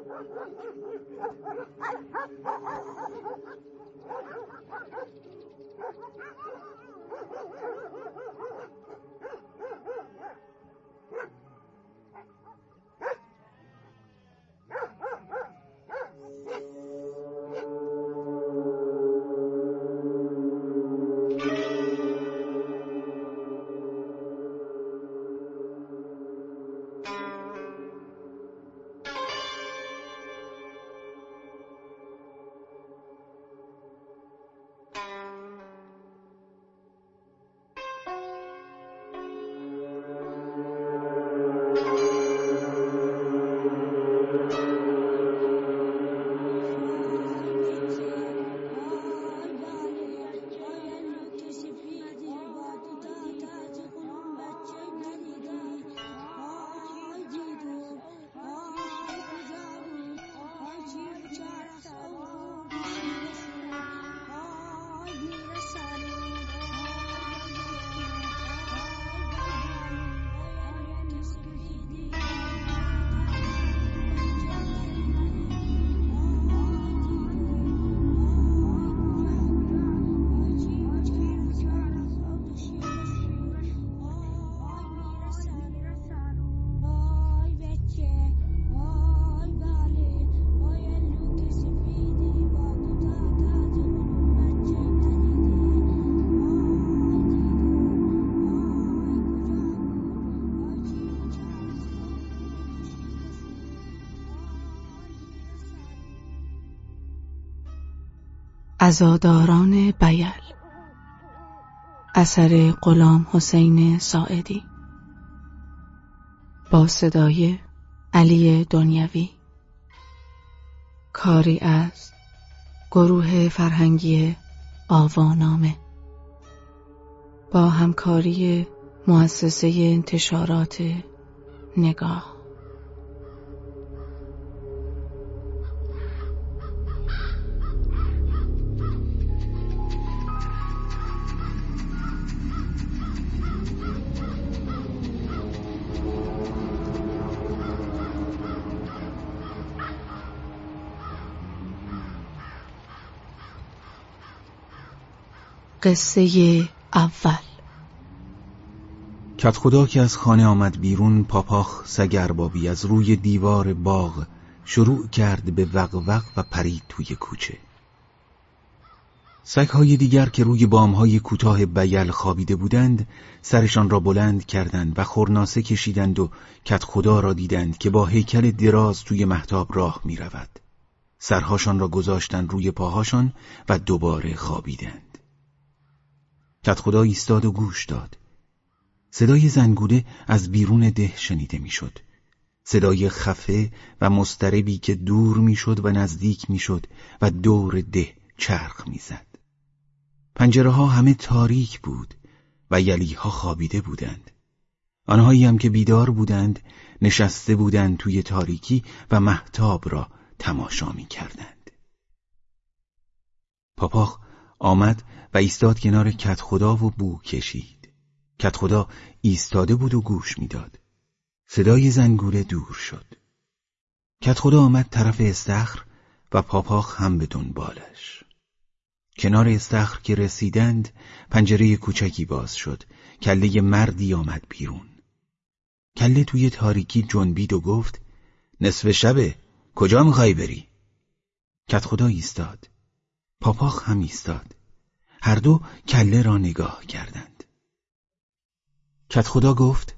Ha ha ha ha ha! ازاداران بیل. اثر غلام حسین ساعدی. با صدای علی دنیوی. کاری از گروه فرهنگی آوانامه. با همکاری مؤسسه انتشارات نگاه. قصه اول. کت خدا که از خانه آمد بیرون پاپاخ سگربابی از روی دیوار باغ شروع کرد به وق و پرید توی کوچه. سگهای دیگر که روی بامهای کوتاه بیل خوابیده بودند سرشان را بلند کردند و خورناسه کشیدند و کت خدا را دیدند که با هیکل دراز توی محتاب راه می رود. سرهاشان را گذاشتند روی پاهاشان و دوباره خوابیدند. کت خدا ایستاد و گوش داد صدای زنگوله از بیرون ده شنیده می‌شد. صدای خفه و مستربی که دور می‌شد و نزدیک می‌شد و دور ده چرخ می‌زد. پنجره ها همه تاریک بود و یلی ها خوابیده بودند. آنهایی هم که بیدار بودند نشسته بودند توی تاریکی و محتاب را تماشا می کردند. پاپاخ آمد و ایستاد کنار کت خدا و بو کشید. کت خدا ایستاده بود و گوش می‌داد. صدای زنگوله دور شد. کت خدا آمد طرف استخر و پاپاخ هم به دنبالش. کنار استخر که رسیدند پنجره کوچکی باز شد. کله مردی آمد بیرون. کله توی تاریکی جنبید و گفت نصف شبه کجا می‌خوای بری؟ کت خدا ایستاد. پاپاخ هم ایستاد. هر دو کله را نگاه کردند. کت خدا گفت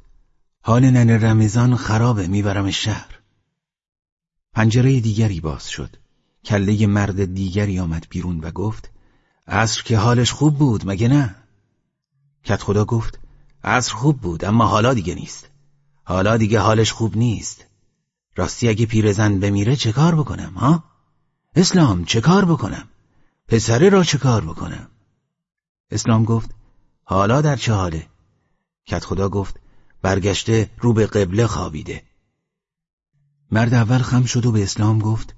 حال نن رمضان خرابه می‌برم شهر. پنجره دیگری باز شد. کله مرد دیگری آمد بیرون و گفت عصر که حالش خوب بود مگه نه؟ کت خدا گفت عصر خوب بود اما حالا دیگه نیست. حالا دیگه حالش خوب نیست. راستی اگه پیرزن بمیره چه کار بکنم ها؟ اسلام چه کار بکنم؟ پسره را چه کار بکنم؟ اسلام گفت حالا در چه حاله؟ کت خدا گفت برگشته رو به قبله خوابیده مرد اول خم شد و به اسلام گفت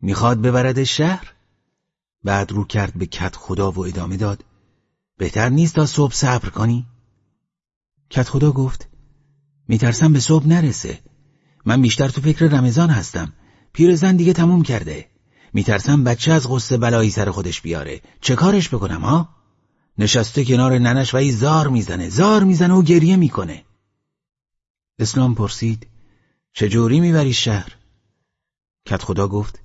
می‌خواد ببرد شهر؟ بعد رو کرد به کت خدا و ادامه داد بهتر نیست تا صبح صبر کنی؟ کت خدا گفت میترسم به صبح نرسه من بیشتر تو فکر رمضان هستم پیرزن دیگه تموم کرده میترسم بچه از غصه بلایی سر خودش بیاره چه کارش بکنم ها؟ نشسته کنار ننش و ای زار می‌زنه زار می‌زنه و گریه می‌کنه اسلام پرسید چجوری می‌بری شهر؟ کت خدا گفت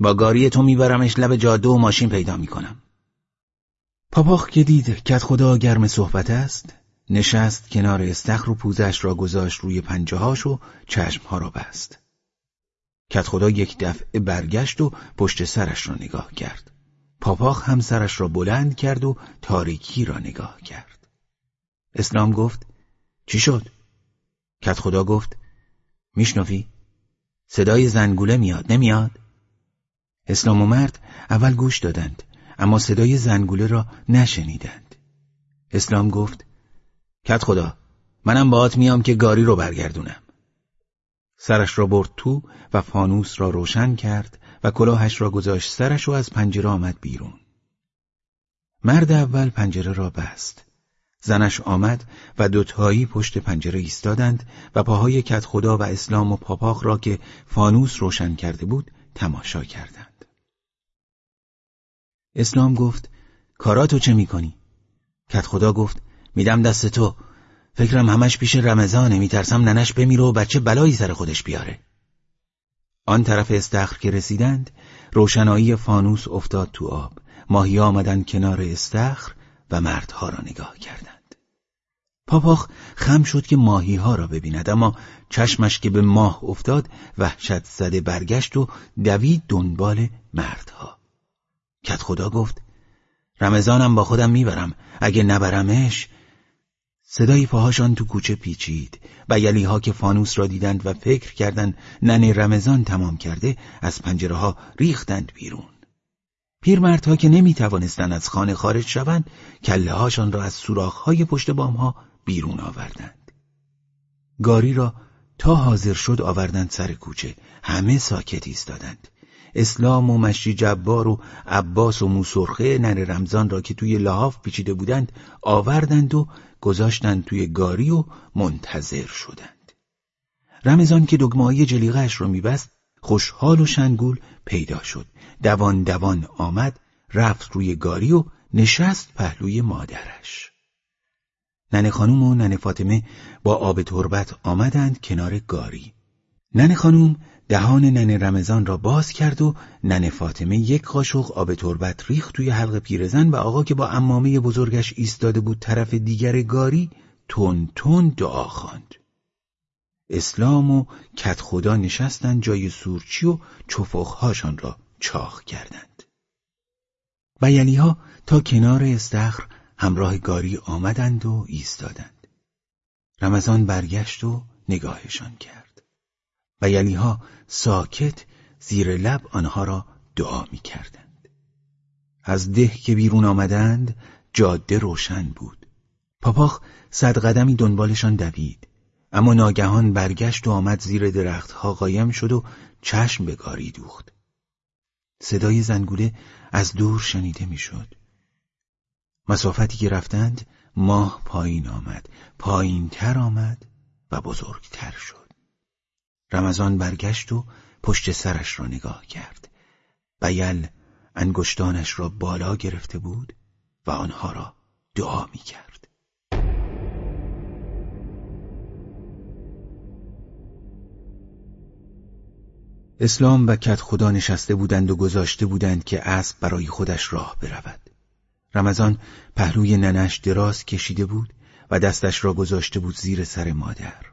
با گاری تو میبرمش لب جاده و ماشین پیدا می‌کنم پاپاخ که دید کت خدا گرم صحبت است نشست کنار استخر و پوزش را گذاشت روی پنجهاش و چشمها را بست کت خدا یک دفعه برگشت و پشت سرش را نگاه کرد پاپاخ هم سرش را بلند کرد و تاریکی را نگاه کرد اسلام گفت چی شد؟ کت خدا گفت میشنوی؟ صدای زنگوله میاد نمیاد؟ اسلام و مرد اول گوش دادند اما صدای زنگوله را نشنیدند اسلام گفت کت خدا منم باهات میام که گاری رو برگردونم سرش را برد تو و فانوس را روشن کرد و کلاهش را گذاشت سرش و از پنجره آمد بیرون. مرد اول پنجره را بست. زنش آمد و دوتایی پشت پنجره ایستادند و پاهای کت خدا و اسلام و پاپاخ را که فانوس روشن کرده بود تماشا کردند. اسلام گفت کاراتو چه می‌کنی؟ کت خدا گفت میدم دست تو. فکرم همش پیش رمضانه میترسم ننش بمیره و بچه بلایی سر خودش بیاره. آن طرف استخر که رسیدند روشنایی فانوس افتاد تو آب. ماهی آمدن کنار استخر و مردها را نگاه کردند. پاپاخ خم شد که ماهی ها را ببیند اما چشمش که به ماه افتاد وحشت زده برگشت و دوید دنبال مردها. کت خدا گفت رمضانم با خودم می‌برم اگه نبرمش صدای پاهاشان تو کوچه پیچید و یلیها که فانوس را دیدند و فکر کردند ننه رمضان تمام کرده از پنجره ها ریختند بیرون. پیرمردها که نمی توانستند از خانه خارج شوند کله هاشان را از سوراخ های پشت بام ها بیرون آوردند. گاری را تا حاضر شد آوردند سر کوچه. همه ساکت ایستادند. اسلام و مشی جبار و عباس و موسرخه نن رمضان را که توی لحاف پیچیده بودند آوردند و گذاشتند توی گاری و منتظر شدند. رمضان که دگمایی جلیقهش را میبست خوشحال و شنگول پیدا شد. دوان دوان آمد رفت روی گاری و نشست پهلوی مادرش. ننه خانوم و ننه فاطمه با آب تربت آمدند کنار گاری. ننه خانوم دهان ننه رمضان را باز کرد و ننه فاطمه یک قاشق آب تربت ریخت توی حلق پیرزن و آقا که با امامه بزرگش ایستاده بود طرف دیگر گاری تون تون دعا خواند. اسلام و کت خدا نشستند جای سورچی و چفخهاشان را چاخ کردند. بیلیها تا کنار استخر همراه گاری آمدند و ایستادند. رمضان برگشت و نگاهشان کرد. و یلیها ساکت زیر لب آنها را دعا می کردند. از ده که بیرون آمدند جاده روشن بود. پاپاخ صد قدمی دنبالشان دوید. اما ناگهان برگشت و آمد زیر درختها قایم شد و چشم به گاری دوخت. صدای زنگوله از دور شنیده می‌شد. مسافتی که رفتند ماه پایین آمد، پایین تر آمد و بزرگتر شد. رمضان برگشت و پشت سرش را نگاه کرد بیل انگشتانش را بالا گرفته بود و آنها را دعا می کرد. اسلام و کت خدا نشسته بودند و گذاشته بودند که اسب برای خودش راه برود. رمضان پهلوی ننش دراز کشیده بود و دستش را گذاشته بود زیر سر مادر.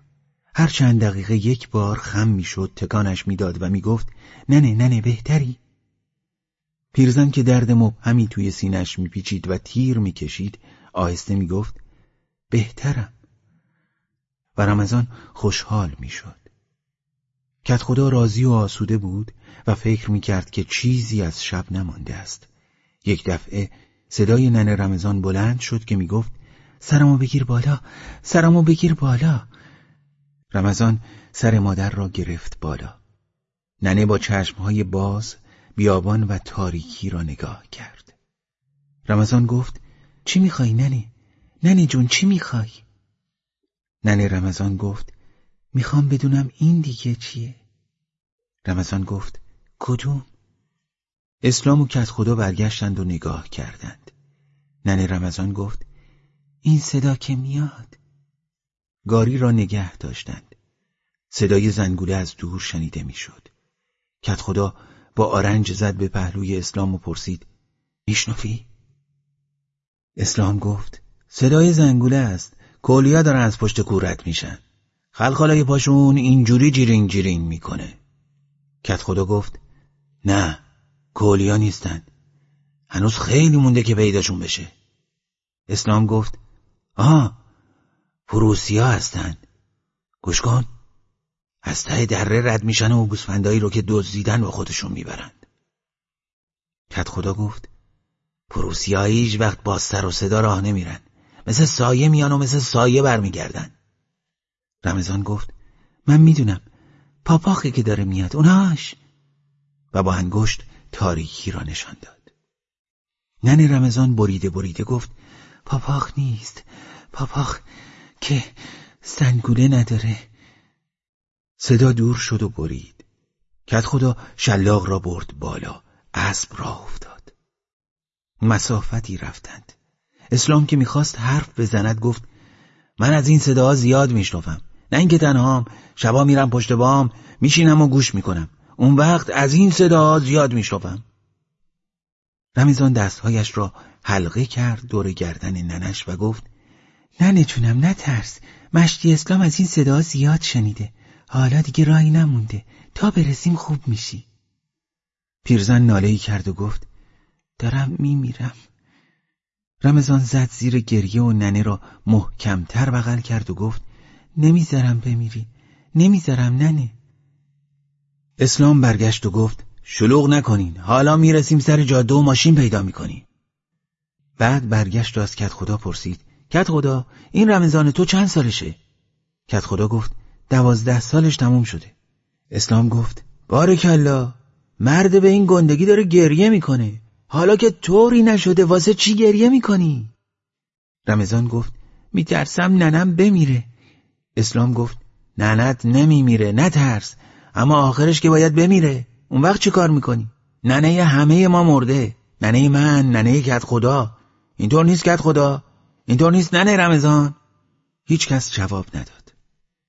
هر چند دقیقه یک بار خم می‌شد تکانش می‌داد و می‌گفت ننه ننه بهتری. پیرزن که درد مبهمی توی سینش میپیچید و تیر می‌کشید آهسته می‌گفت بهترم. و رمضان خوشحال می‌شد. کت خدا راضی و آسوده بود و فکر می‌کرد که چیزی از شب نمانده است. یک دفعه صدای ننه رمضان بلند شد که می‌گفت سرمو بگیر بالا سرمو بگیر بالا. رمضان سر مادر را گرفت بالا ننه با چشمهای باز بیابان و تاریکی را نگاه کرد رمضان گفت چی می‌خوای ننه؟ ننه جون چی می‌خوای؟ ننه رمضان گفت می‌خوام بدونم این دیگه چیه؟ رمضان گفت کدوم؟ اسلام و کت خدا برگشتند و نگاه کردند ننه رمضان گفت این صدا که میاد گاری را نگه داشتند. صدای زنگوله از دور شنیده می‌شد. کت خدا با آرنج زد به پهلوی اسلام و پرسید میشنفی؟ اسلام گفت صدای زنگوله است. کولیا دارن از پشت کورت میشن. خلخالای پاشون اینجوری جیرینگ جیرینگ می‌کنه. کت خدا گفت نه کولیا نیستن. هنوز خیلی مونده که پیداشون بشه. اسلام گفت آها پروسیا هستن. گوش کن. از ته دره رد میشن و گوسفندایی رو که دزدیدن با خودشون می‌برند. کت خدا گفت پروسیا هیچ وقت با سر و صدا راه نمیرن. مثل سایه میان و مثل سایه برمیگردن. رمضان گفت من می‌دونم پاپاخی که داره میاد اوناش. و با انگشت تاریکی را نشان داد. نن رمضان بریده بریده گفت پاپاخ نیست. پاپاخ که سنگوله نداره. صدا دور شد و برید. کت خدا شلاق را برد بالا. اسب راه افتاد. مسافتی رفتند. اسلام که می‌خواست حرف بزند گفت من از این صدا زیاد میشنفم نه اینکه تنهام. شبا میرم پشت بام میشینم و گوش می‌کنم. اون وقت از این صدا زیاد میشنفم رمیزان دستهایش را حلقه کرد دور گردن ننش و گفت ننه جونم نترس مشتی اسلام از این صدا زیاد شنیده. حالا دیگه راهی نمونده. تا برسیم خوب میشی. پیرزن ناله کرد و گفت دارم میمیرم. رمضان زد زیر گریه و ننه را محکمتر بغل کرد و گفت نمی‌ذارم بمیری. نمی‌ذارم ننه. اسلام برگشت و گفت شلوغ نکنین. حالا می‌رسیم سر جاده و ماشین پیدا می‌کنیم. بعد برگشت و از کت خدا پرسید کت خدا این رمضان تو چند سالشه؟ کت خدا گفت دوازده سالش تموم شده. اسلام گفت بارکلا مرد به این گندگی داره گریه می‌کنه. حالا که طوری نشده واسه چی گریه می‌کنی؟ رمضان گفت میترسم ننم بمیره. اسلام گفت ننت نمیمیره نترس. اما آخرش که باید بمیره اون وقت چه کار می‌کنی؟ ننه همه ما مرده. ننه من ننه کت خدا اینطور نیست کت خدا اینطور نیست ننه رمضان. هیچ کس جواب نداد.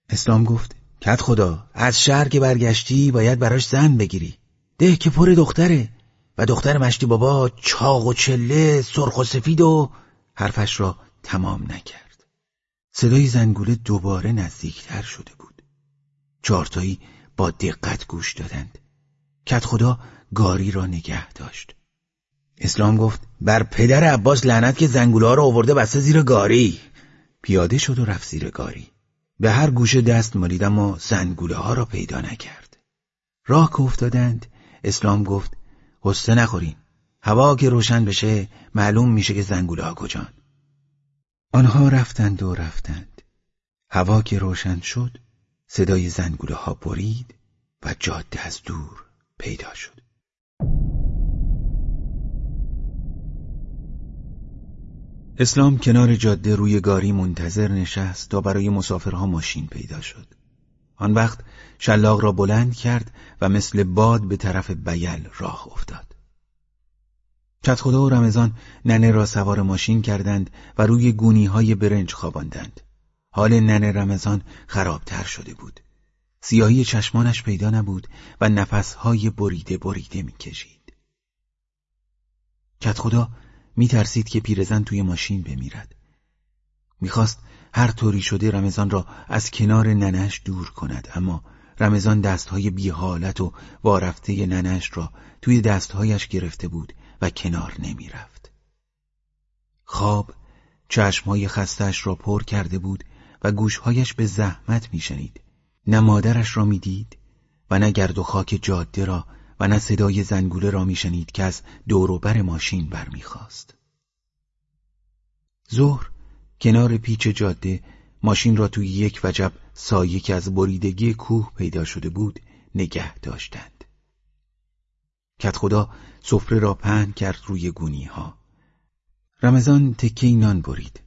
اسلام گفت کت خدا از شهر که برگشتی باید براش زن بگیری. ده که پر دختره و دختر مشتی بابا چاق و چله سرخ و سفید و حرفش را تمام نکرد. صدای زنگوله دوباره نزدیکتر شده بود. چارتایی با دقت گوش دادند. کت خدا گاری را نگه داشت. اسلام گفت بر پدر عباس لعنت که زنگوله ها را آورده بسته زیر گاری. پیاده شد و رفت زیر گاری. به هر گوشه دست مالید اما زنگوله ها را پیدا نکرد. راه که افتادند اسلام گفت حسته نخورین. هوا که روشن بشه معلوم میشه که زنگوله ها کجان. آنها رفتند و رفتند. هوا که روشن شد صدای زنگوله ها برید و جاده از دور پیدا شد. اسلام کنار جاده روی گاری منتظر نشست تا برای مسافرها ماشین پیدا شد. آن وقت شلاق را بلند کرد و مثل باد به طرف بیل راه افتاد. چت خدا و رمضان ننه را سوار ماشین کردند و روی گونی های برنج خواباندند. حال ننه رمضان خرابتر شده بود. سیاهی چشمانش پیدا نبود و نفسهای بریده بریده می‌کشید. کت خدا میترسید که پیرزن توی ماشین بمیرد. می‌خواست هر طوری شده رمضان را از کنار ننش دور کند اما رمضان دستهای بیحالت و وارفته ننش را توی دستهایش گرفته بود و کنار نمی‌رفت. خواب چشمهای خستش را پر کرده بود و گوشهایش به زحمت میشنید نه مادرش را می‌دید و نه گرد و خاک جاده را و نه صدای زنگوله را میشنید که از دوروبر ماشین برمیخواست. ظهر کنار پیچ جاده ماشین را توی یک وجب سایه که از بریدگی کوه پیدا شده بود نگه داشتند. کت خدا سفره را پهن کرد روی گونی ها. رمضان تکه نان برید.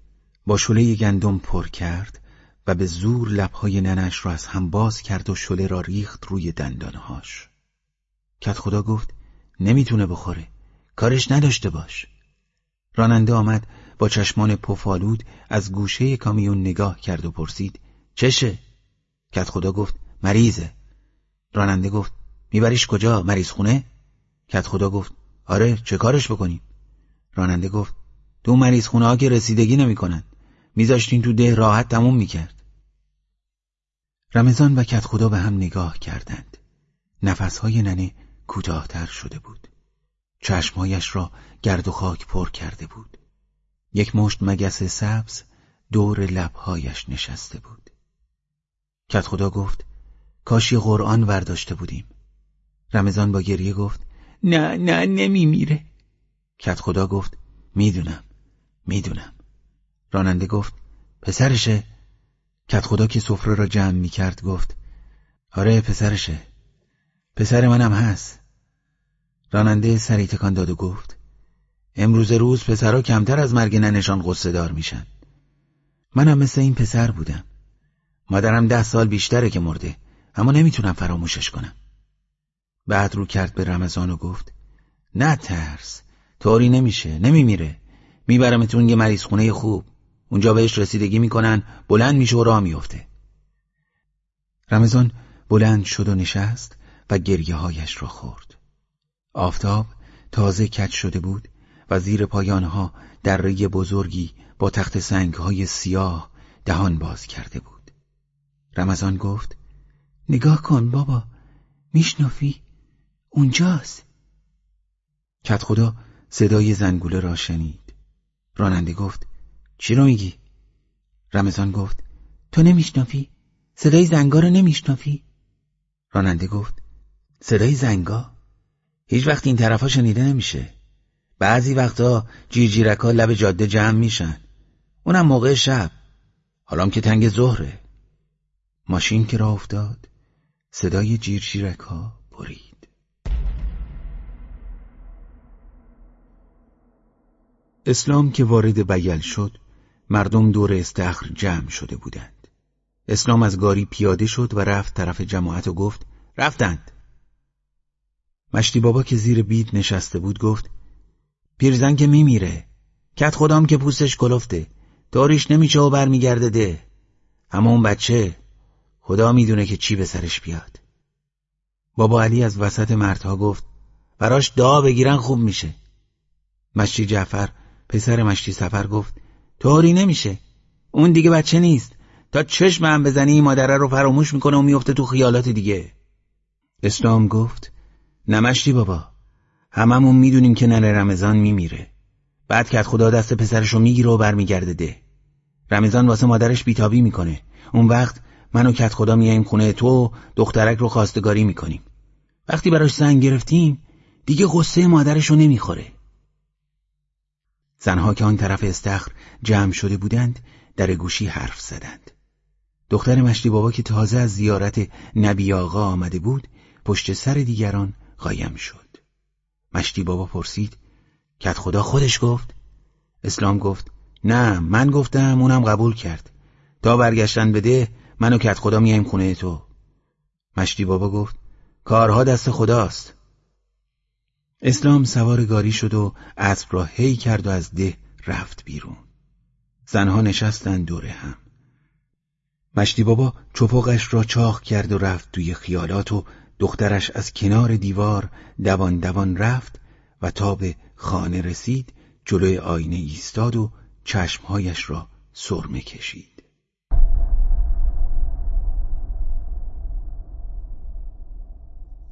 با شله گندم پر کرد و به زور لبهای ننش را از هم باز کرد و شله را ریخت روی دندانهاش. کت خدا گفت نمی‌تونه بخوره کارش نداشته باش راننده آمد با چشمان پفالود از گوشه کامیون نگاه کرد و پرسید چشه؟ کت خدا گفت مریضه راننده گفت میبریش کجا؟ مریض خونه؟ کت خدا گفت آره چه کارش بکنیم؟ راننده گفت تو مریض خونه ها که رسیدگی نمی‌کنن میذاشتین تو ده راحت تموم می‌کرد رمضان و کت خدا به هم نگاه کردند نفسهای ننه کوتاهتر شده بود. چشمهایش را گرد و خاک پر کرده بود. یک مشت مگس سبز دور لبهایش نشسته بود. کت خدا گفت کاشی قرآن ورداشته بودیم. رمضان با گریه گفت نه نه نمی میره کت خدا گفت می‌دونم می‌دونم. راننده گفت پسرشه. کت خدا که سفره را جمع می کرد گفت آره پسرشه. پسر منم هست. راننده سری تکان داد و گفت امروز روز پسرها کمتر از مرگ ننشان قصه دار میشن. منم مثل این پسر بودم. مادرم ده سال بیشتره که مرده اما نمی‌تونم فراموشش کنم. بعد رو کرد به رمضان و گفت نه ترس طوری نمیشه نمیمیره. میبرمتون یه مریض خونه خوب. اونجا بهش رسیدگی می‌کنن بلند میشه و راه میفته. رمضان بلند شد و نشست و گریه هایش را خورد. آفتاب تازه کج شده بود و زیر پایانها دره بزرگی با تخت سنگ های سیاه دهان باز کرده بود رمضان گفت نگاه کن بابا میشنافی اونجاست کت خدا صدای زنگوله را شنید راننده گفت چی رو میگی؟ رمضان گفت تو نمیشنافی؟ صدای زنگا رو نمیشنافی؟ راننده گفت صدای زنگا؟ هیچ وقت این طرفا شنیده نمیشه. بعضی وقتا جیرجیرکا لب جاده جمع میشن. اونم موقع شب. حالام که تنگ ظهره. ماشین که راه افتاد صدای جیرجیرکا برید. اسلام که وارد بیل شد مردم دور استخر جمع شده بودند. اسلام از گاری پیاده شد و رفت طرف جماعت و گفت رفتند. مشتی بابا که زیر بید نشسته بود گفت پیرزن که میمیره. کت خودم که پوستش کلفته. داریش نمیشه و برمیگرده ده. اما اون بچه خدا می‌دونه که چی به سرش بیاد. بابا علی از وسط مردها گفت براش دعا بگیرن خوب میشه. مشتی جعفر پسر مشتی سفر گفت طوری نمیشه. اون دیگه بچه نیست. تا چشم هم بزنی مادره رو فراموش می‌کنه و میفته تو خیالات دیگه. اسلام گفت نمشتی بابا. هممون می‌دونیم که ننه رمضان میمیره. بعد که خدا دست پسرشو می‌گیره و برمیگرده ده. رمضان واسه مادرش بیتابی می‌کنه. اون وقت من و کت خدا میاییم خونه تو دخترک رو خواستگاری می‌کنیم. وقتی براش زن گرفتیم دیگه غصه مادرشو نمی‌خوره. زنها که آن طرف استخر جمع شده بودند در گوشی حرف زدند. دختر مشتی بابا که تازه از زیارت نبی آقا آمده بود پشت سر دیگران قایم شد. مشتی بابا پرسید کت خدا خودش گفت؟ اسلام گفت نه من گفتم اونم قبول کرد. تا برگشتن بده من و کت خدا میایم خونه تو. مشتی بابا گفت کارها دست خداست. اسلام سوار گاری شد و اسب را هی کرد و از ده رفت بیرون. زنها نشستند دور هم. مشتی بابا چپقش را چاخ کرد و رفت توی خیالات و دخترش از کنار دیوار دوان دوان رفت و تا به خانه رسید جلوی آینه ایستاد و چشمهایش را سرمه کشید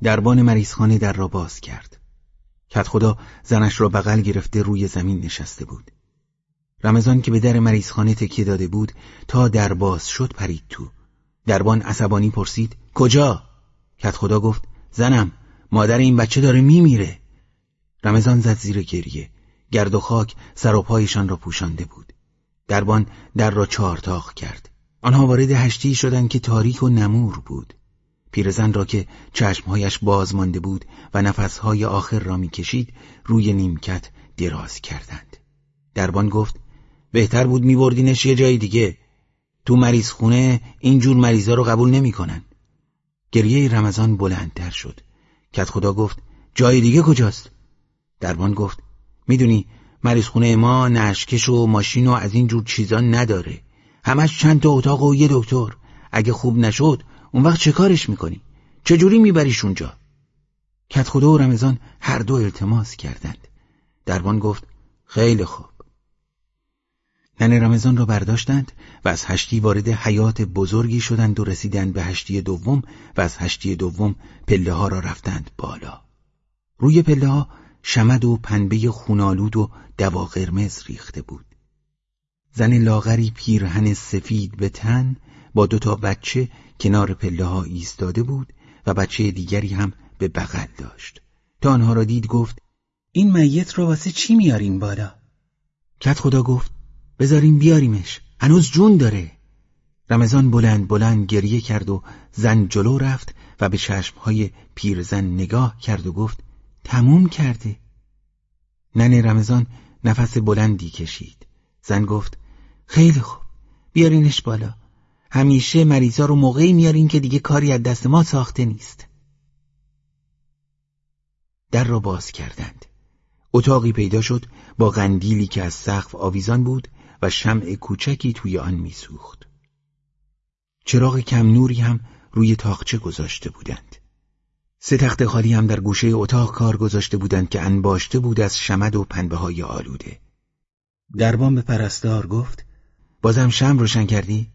دربان مریضخانه در را باز کرد. کت خدا زنش را بغل گرفته روی زمین نشسته بود. رمضان که به در مریضخانه تکیه داده بود تا در باز شد پرید تو. دربان عصبانی پرسید کجا؟ کت خدا گفت زنم مادر این بچه داره میمیره. رمضان زد زیر گریه. گرد و خاک سر و پایشان را پوشانده بود. دربان در را چارتاق کرد. آنها وارد هشتی شدند که تاریک و نمور بود. پیرزن را که چشمهایش باز مانده بود و نفسهای آخر را می‌کشید روی نیمکت دراز کردند. دربان گفت بهتر بود میبردینش یه جای دیگه. تو مریض خونه اینجور مریضا رو قبول نمی‌کنن. گریه رمضان بلندتر شد. کت خدا گفت جای دیگه کجاست؟ دربان گفت می‌دونی مریض خونه ما نشکش و ماشین و از این جور چیزا نداره. همش چند تا اتاق و یه دکتر. اگه خوب نشد اون وقت چه کارش می‌کنی؟ چجوری میبریش اونجا؟ کت خدا و رمضان هر دو التماس کردند. دربان گفت خیلی خوب. ننه رمضان را برداشتند و از هشتی وارد حیات بزرگی شدند و رسیدند به هشتی دوم و از هشتی دوم پله ها را رفتند بالا. روی پله ها شمد و پنبه خونالود و دوا قرمز ریخته بود. زن لاغری پیرهن سفید به تن با دوتا بچه کنار پله ها ایستاده بود و بچه دیگری هم به بغل داشت. تا آنها را دید گفت این میت رو واسه چی میارین بالا؟ کت خدا گفت بذاریم بیاریمش. هنوز جون داره. رمضان بلند بلند گریه کرد و زن جلو رفت و به چشمهای پیرزن نگاه کرد و گفت تموم کرده. ننه رمضان نفس بلندی کشید. زن گفت خیلی خوب بیارینش بالا. همیشه مریضا رو موقعی میارین که دیگه کاری از دست ما ساخته نیست. در را باز کردند. اتاقی پیدا شد با قندیلی که از سقف آویزان بود و شمع کوچکی توی آن میسوخت. چراغ کم نوری هم روی تاقچه گذاشته بودند. سه تخت خالی هم در گوشه اتاق کار گذاشته بودند که انباشته بود از شمد و پنبه های آلوده. دربان به پرستار گفت بازم شم روشن کردی؟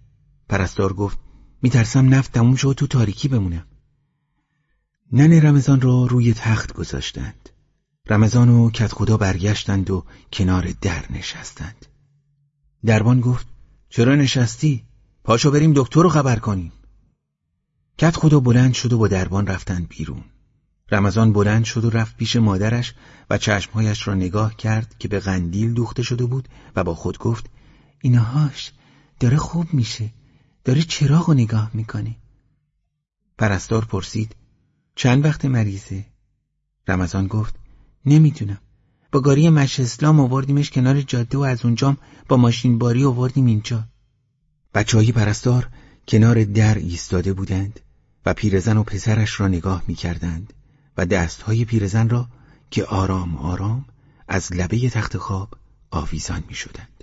پرستار گفت میترسم نفت تموم شد تو تاریکی بمونم. نن رمضان را روی تخت گذاشتند. رمضان و کت خدا برگشتند و کنار در نشستند. دربان گفت چرا نشستی؟ پاشو بریم دکتر رو خبر کنیم. کت خدا بلند شد و با دربان رفتند بیرون. رمضان بلند شد و رفت پیش مادرش و چشمهایش را نگاه کرد که به قندیل دوخته شده بود و با خود گفت اینهاش داره خوب میشه. داره چراغ رو نگاه می‌کنه. پرستار پرسید چند وقت مریضه؟ رمضان گفت نمی‌دونم. با گاری مش اسلام آوردیمش کنار جاده و از اونجام با ماشین باری آوردیم اینجا بچه های پرستار کنار در ایستاده بودند و پیرزن و پسرش را نگاه می کردند و دستهای پیرزن را که آرام آرام از لبه تخت خواب آویزان می شدند.